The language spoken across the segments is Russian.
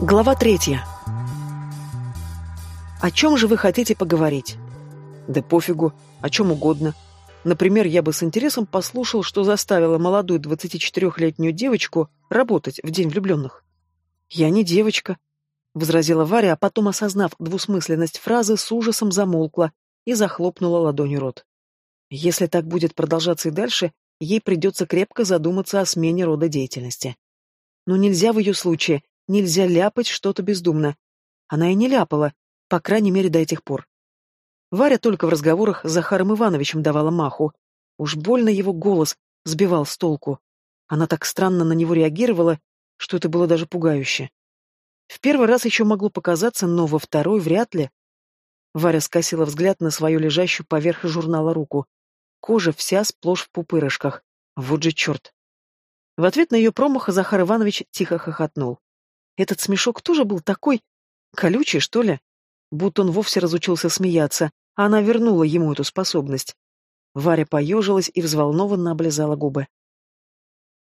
Глава третья. О чем же вы хотите поговорить? Да пофигу, о чем угодно. Например, я бы с интересом послушал, что заставило молодую 24-летнюю девочку работать в День влюбленных. «Я не девочка», — возразила Варя, а потом, осознав двусмысленность фразы, с ужасом замолкла и захлопнула ладонью рот. Если так будет продолжаться и дальше, ей придется крепко задуматься о смене рода деятельности. Но нельзя в ее случае, нельзя ляпать что-то бездумно. Она и не ляпала, по крайней мере, до этих пор. Варя только в разговорах с Захаром Ивановичем давала маху. Уж больно его голос сбивал с толку. Она так странно на него реагировала, что это было даже пугающе. В первый раз еще могло показаться, но во второй вряд ли. Варя скосила взгляд на свою лежащую поверх журнала руку. Кожа вся сплошь в пупырышках. Вот же черт. В ответ на ее промах Захар Иванович тихо хохотнул. Этот смешок тоже был такой... колючий, что ли? Будто он вовсе разучился смеяться, а она вернула ему эту способность. Варя поежилась и взволнованно облизала губы.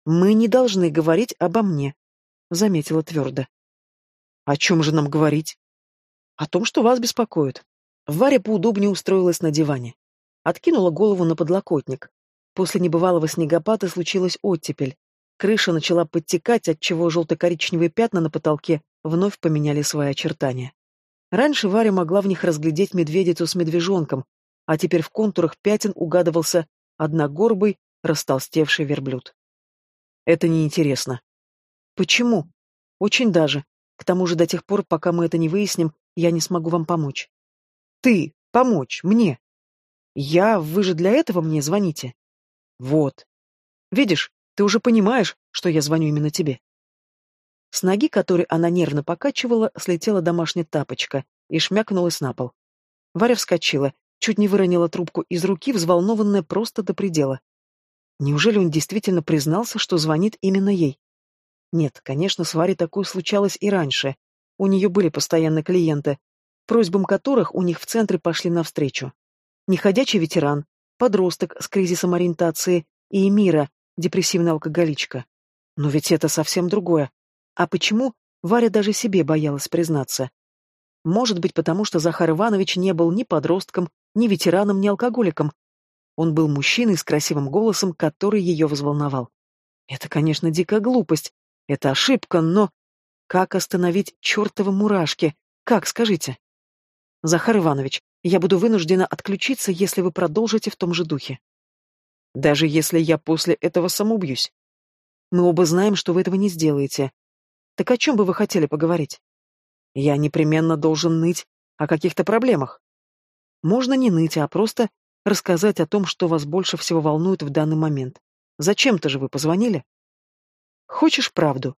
«Мы не должны говорить обо мне», — заметила твердо. «О чем же нам говорить?» «О том, что вас беспокоит». Варя поудобнее устроилась на диване. Откинула голову на подлокотник. После небывалого снегопада случилась оттепель. Крыша начала подтекать, отчего желто-коричневые пятна на потолке вновь поменяли свои очертания. Раньше Варя могла в них разглядеть медведицу с медвежонком, а теперь в контурах пятен угадывался одногорбый, растолстевший верблюд. Это неинтересно. Почему? Очень даже. К тому же до тех пор, пока мы это не выясним, я не смогу вам помочь. Ты! Помочь! Мне! Я... Вы же для этого мне звоните? Вот. Видишь, ты уже понимаешь, что я звоню именно тебе. С ноги, которой она нервно покачивала, слетела домашняя тапочка и шмякнулась на пол. Варя вскочила, чуть не выронила трубку из руки, взволнованная просто до предела. Неужели он действительно признался, что звонит именно ей? Нет, конечно, с Варей такое случалось и раньше. У нее были постоянные клиенты, просьбам которых у них в центре пошли навстречу. Неходячий ветеран, подросток с кризисом ориентации и Эмира, депрессивная алкоголичка. Но ведь это совсем другое. А почему, Варя даже себе боялась признаться. Может быть, потому что Захар Иванович не был ни подростком, ни ветераном, ни алкоголиком. Он был мужчиной с красивым голосом, который ее взволновал. Это, конечно, дикая глупость. Это ошибка, но... Как остановить чертовы мурашки? Как, скажите? Захар Иванович, я буду вынуждена отключиться, если вы продолжите в том же духе. Даже если я после этого самоубьюсь. Мы оба знаем, что вы этого не сделаете. Так о чем бы вы хотели поговорить? Я непременно должен ныть о каких-то проблемах. Можно не ныть, а просто рассказать о том, что вас больше всего волнует в данный момент. Зачем-то же вы позвонили? Хочешь правду?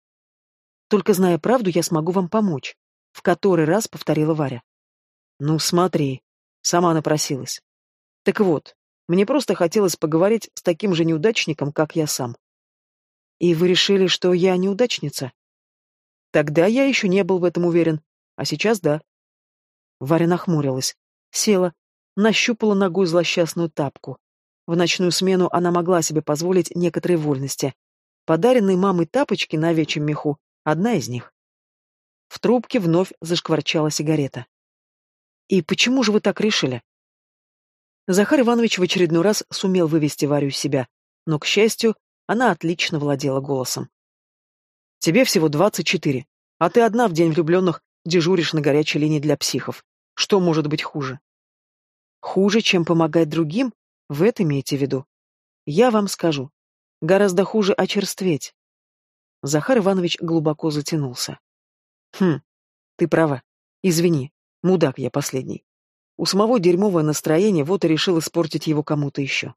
Только зная правду, я смогу вам помочь. В который раз повторила Варя. Ну, смотри. Сама напросилась. Так вот, мне просто хотелось поговорить с таким же неудачником, как я сам. И вы решили, что я неудачница? Тогда я еще не был в этом уверен, а сейчас да. Варя нахмурилась, села, нащупала ногой злосчастную тапку. В ночную смену она могла себе позволить некоторые вольности. Подаренные мамой тапочки на овечьем меху — одна из них. В трубке вновь зашкварчала сигарета. «И почему же вы так решили?» Захар Иванович в очередной раз сумел вывести Варю из себя, но, к счастью, она отлично владела голосом. Тебе всего двадцать четыре, а ты одна в день влюбленных дежуришь на горячей линии для психов. Что может быть хуже? Хуже, чем помогать другим? В это имейте в виду. Я вам скажу. Гораздо хуже очерстветь. Захар Иванович глубоко затянулся. Хм, ты права. Извини, мудак я последний. У самого дерьмовое настроение, вот и решил испортить его кому-то еще.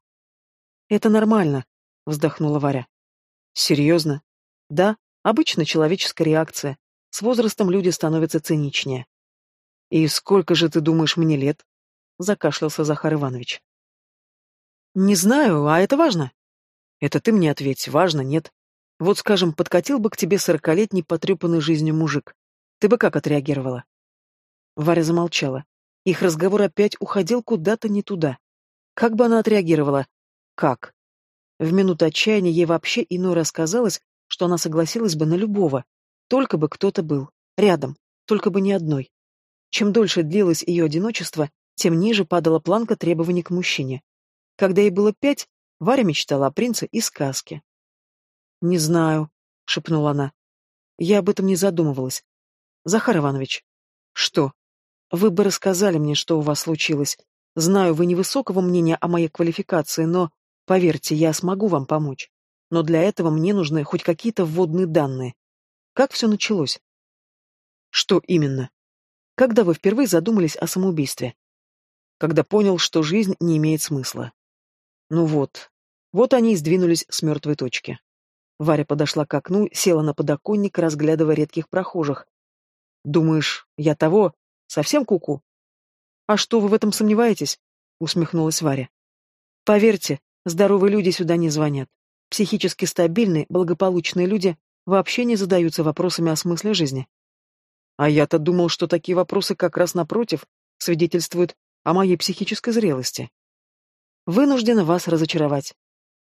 Это нормально, вздохнула Варя. Серьезно? Да, Обычно человеческая реакция. С возрастом люди становятся циничнее. «И сколько же, ты думаешь, мне лет?» — закашлялся Захар Иванович. «Не знаю, а это важно?» «Это ты мне ответь, важно, нет. Вот, скажем, подкатил бы к тебе сорокалетний потрепанный жизнью мужик. Ты бы как отреагировала?» Варя замолчала. Их разговор опять уходил куда-то не туда. Как бы она отреагировала? Как? В минуту отчаяния ей вообще иной раз казалось, что она согласилась бы на любого, только бы кто-то был, рядом, только бы не одной. Чем дольше длилось ее одиночество, тем ниже падала планка требований к мужчине. Когда ей было пять, Варя мечтала о принце и сказке. «Не знаю», — шепнула она. «Я об этом не задумывалась. Захар Иванович». «Что?» «Вы бы рассказали мне, что у вас случилось. Знаю, вы невысокого мнения о моей квалификации, но, поверьте, я смогу вам помочь. Но для этого мне нужны хоть какие-то вводные данные. Как все началось?» «Что именно?» «Когда вы впервые задумались о самоубийстве?» «Когда понял, что жизнь не имеет смысла. Ну вот. Вот они и сдвинулись с мертвой точки. Варя подошла к окну, села на подоконник, разглядывая редких прохожих. «Думаешь, я того? Совсем куку?» -ку? «А что, вы в этом сомневаетесь?» — усмехнулась Варя. «Поверьте, здоровые люди сюда не звонят. Психически стабильные, благополучные люди вообще не задаются вопросами о смысле жизни. А я-то думал, что такие вопросы как раз напротив свидетельствуют о моей психической зрелости. Вынуждена вас разочаровать.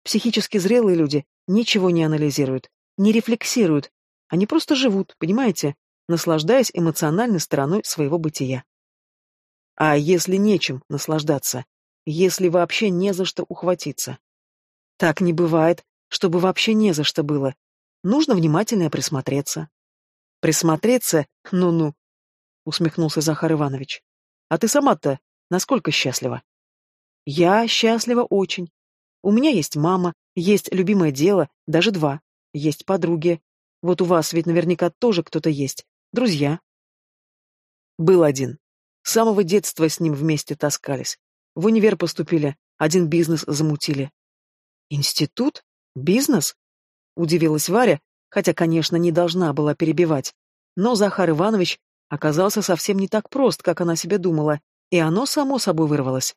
Психически зрелые люди ничего не анализируют, не рефлексируют. Они просто живут, понимаете, наслаждаясь эмоциональной стороной своего бытия. А если нечем наслаждаться? Если вообще не за что ухватиться? Так не бывает, чтобы вообще не за что было. Нужно внимательно присмотреться. Присмотреться? Ну-ну, усмехнулся Захар Иванович. А ты сама-то насколько счастлива? Я счастлива очень. У меня есть мама, есть любимое дело, даже два. Есть подруги. Вот у вас ведь наверняка тоже кто-то есть. Друзья. Был один. С самого детства с ним вместе таскались. В универ поступили, один бизнес замутили. Институт? Бизнес? Удивилась Варя, хотя, конечно, не должна была перебивать. Но Захар Иванович оказался совсем не так прост, как она себе думала, и оно само собой вырвалось.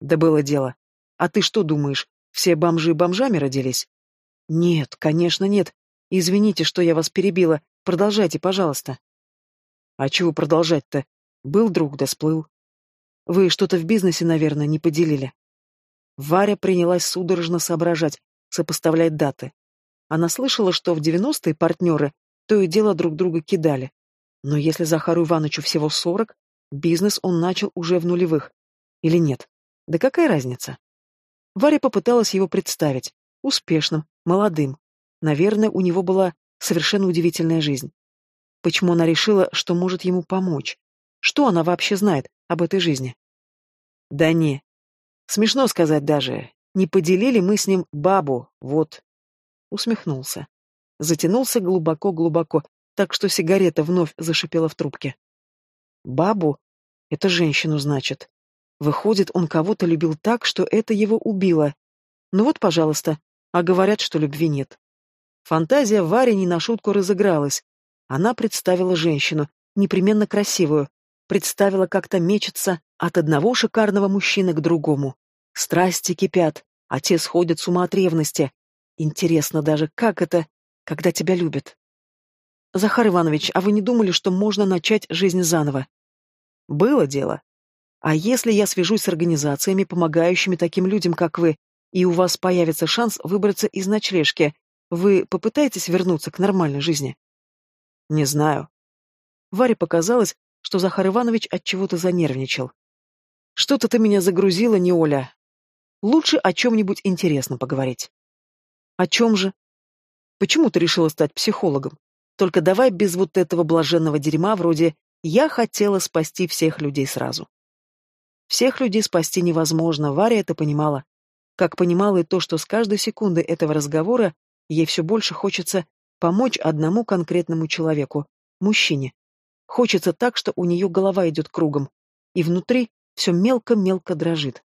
Да было дело. А ты что думаешь, все бомжи бомжами родились? Нет, конечно, нет. Извините, что я вас перебила. Продолжайте, пожалуйста. А чего продолжать-то? Был друг, да сплыл. Вы что-то в бизнесе, наверное, не поделили. Варя принялась судорожно соображать, сопоставлять даты. Она слышала, что в девяностые партнеры то и дело друг друга кидали. Но если Захару Ивановичу всего сорок, бизнес он начал уже в нулевых. Или нет? Да какая разница? Варя попыталась его представить. Успешным, молодым. Наверное, у него была совершенно удивительная жизнь. Почему она решила, что может ему помочь? Что она вообще знает об этой жизни? Да не. Смешно сказать даже. Не поделили мы с ним бабу, вот. Усмехнулся. Затянулся глубоко-глубоко, так что сигарета вновь зашипела в трубке. Бабу? Это женщину, значит. Выходит, он кого-то любил так, что это его убило. Ну вот, пожалуйста, а говорят, что любви нет. Фантазия Вари не на шутку разыгралась. Она представила женщину, непременно красивую, представила, как-то мечется от одного шикарного мужчины к другому. Страсти кипят, а те сходят с ума от ревности. Интересно даже, как это, когда тебя любят. Захар Иванович, а вы не думали, что можно начать жизнь заново? Было дело. А если я свяжусь с организациями, помогающими таким людям, как вы, и у вас появится шанс выбраться из ночлежки, вы попытаетесь вернуться к нормальной жизни? Не знаю. Варе показалось, что Захар Иванович от чего-то занервничал. Что-то ты меня загрузила, не Оля. Лучше о чем-нибудь интересном поговорить. О чем же? Почему ты решила стать психологом? Только давай без вот этого блаженного дерьма вроде «я хотела спасти всех людей сразу». Всех людей спасти невозможно, Варя это понимала. Как понимала и то, что с каждой секунды этого разговора ей все больше хочется помочь одному конкретному человеку, мужчине. Хочется так, что у нее голова идет кругом, и внутри все мелко-мелко дрожит.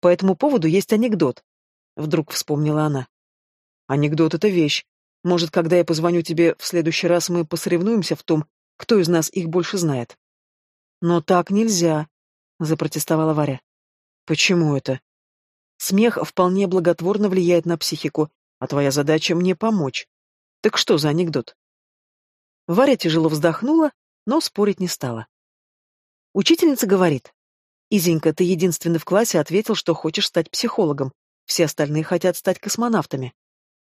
По этому поводу есть анекдот, вдруг вспомнила она. Анекдот — это вещь. Может, когда я позвоню тебе в следующий раз, мы посоревнуемся в том, кто из нас их больше знает. Но так нельзя, запротестовала Варя. Почему это? Смех вполне благотворно влияет на психику, а твоя задача мне помочь. Так что за анекдот? Варя тяжело вздохнула, но спорить не стала. Учительница говорит. Изенька, ты единственный в классе ответил, что хочешь стать психологом. Все остальные хотят стать космонавтами.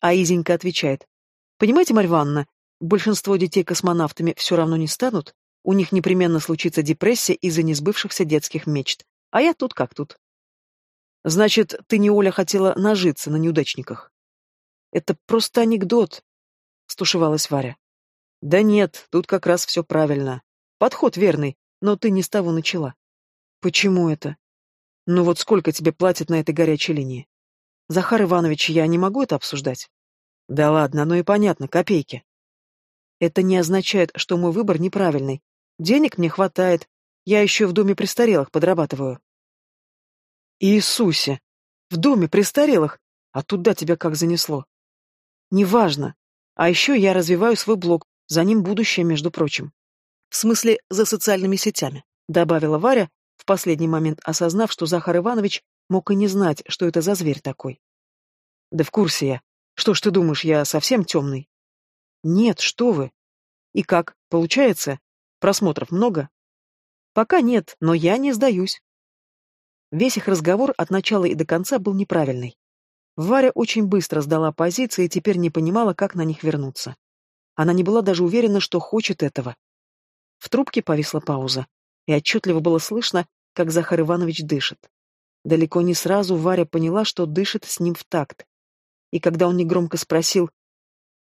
А Изенька отвечает. Понимаете, Марья Ивановна, большинство детей космонавтами все равно не станут, у них непременно случится депрессия из-за несбывшихся детских мечт, а я тут как тут. Значит, ты не Оля хотела нажиться на неудачниках? Это просто анекдот, стушевалась Варя. Да нет, тут как раз все правильно. Подход верный, но ты не с того начала. Почему это? Ну вот сколько тебе платят на этой горячей линии? Захар Иванович, я не могу это обсуждать. Да ладно, ну и понятно, копейки. Это не означает, что мой выбор неправильный. Денег мне хватает. Я еще в доме престарелых подрабатываю. Иисусе! В доме престарелых? А туда тебя как занесло? Неважно. А еще я развиваю свой блог, за ним будущее, между прочим. В смысле, за социальными сетями, добавила Варя, в последний момент осознав, что Захар Иванович мог и не знать, что это за зверь такой. Да в курсе я. Что ж ты думаешь, я совсем темный? Нет, что вы. И как, получается? Просмотров много? Пока нет, но я не сдаюсь. Весь их разговор от начала и до конца был неправильный. Варя очень быстро сдала позиции и теперь не понимала, как на них вернуться. Она не была даже уверена, что хочет этого. В трубке повисла пауза, и отчетливо было слышно, как Захар Иванович дышит. Далеко не сразу Варя поняла, что дышит с ним в такт. И когда он негромко спросил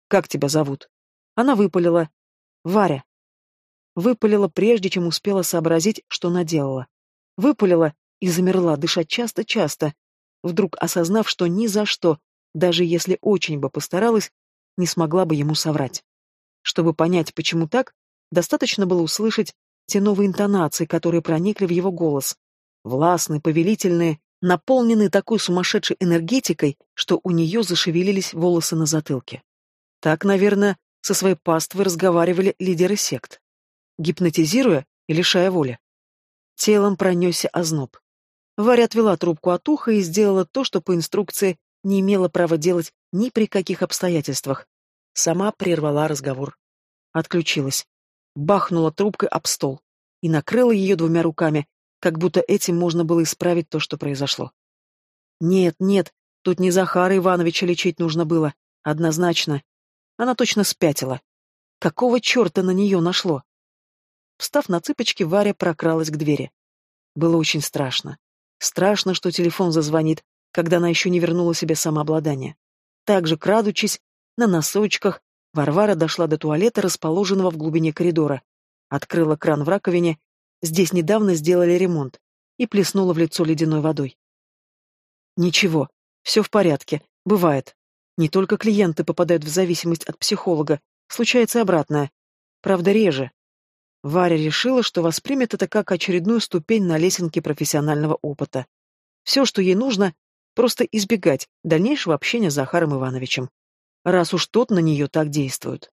«Как тебя зовут?», она выпалила «Варя». Выпалила, прежде чем успела сообразить, что наделала. Выпалила и замерла, дыша часто-часто, вдруг осознав, что ни за что, даже если очень бы постаралась, не смогла бы ему соврать. Чтобы понять, почему так, достаточно было услышать те новые интонации, которые проникли в его голос. Властные, повелительные, наполненные такой сумасшедшей энергетикой, что у нее зашевелились волосы на затылке. Так, наверное, со своей паствой разговаривали лидеры сект. Гипнотизируя и лишая воли. Телом пронесся озноб. Варя отвела трубку от уха и сделала то, что по инструкции не имела права делать ни при каких обстоятельствах, Сама прервала разговор. Отключилась. Бахнула трубкой об стол и накрыла ее двумя руками, как будто этим можно было исправить то, что произошло. Нет, нет, тут не Захара Ивановича лечить нужно было. Однозначно. Она точно спятила. Какого черта на нее нашло? Встав на цыпочки, Варя прокралась к двери. Было очень страшно. Страшно, что телефон зазвонит, когда она еще не вернула себе самообладание. Так же, крадучись, на носочках, Варвара дошла до туалета, расположенного в глубине коридора. Открыла кран в раковине. Здесь недавно сделали ремонт. И плеснула в лицо ледяной водой. Ничего, все в порядке. Бывает. Не только клиенты попадают в зависимость от психолога. Случается обратное. Правда, реже. Варя решила, что воспримет это как очередную ступень на лесенке профессионального опыта. Все, что ей нужно, просто избегать дальнейшего общения с Захаром Ивановичем раз уж тот на нее так действует.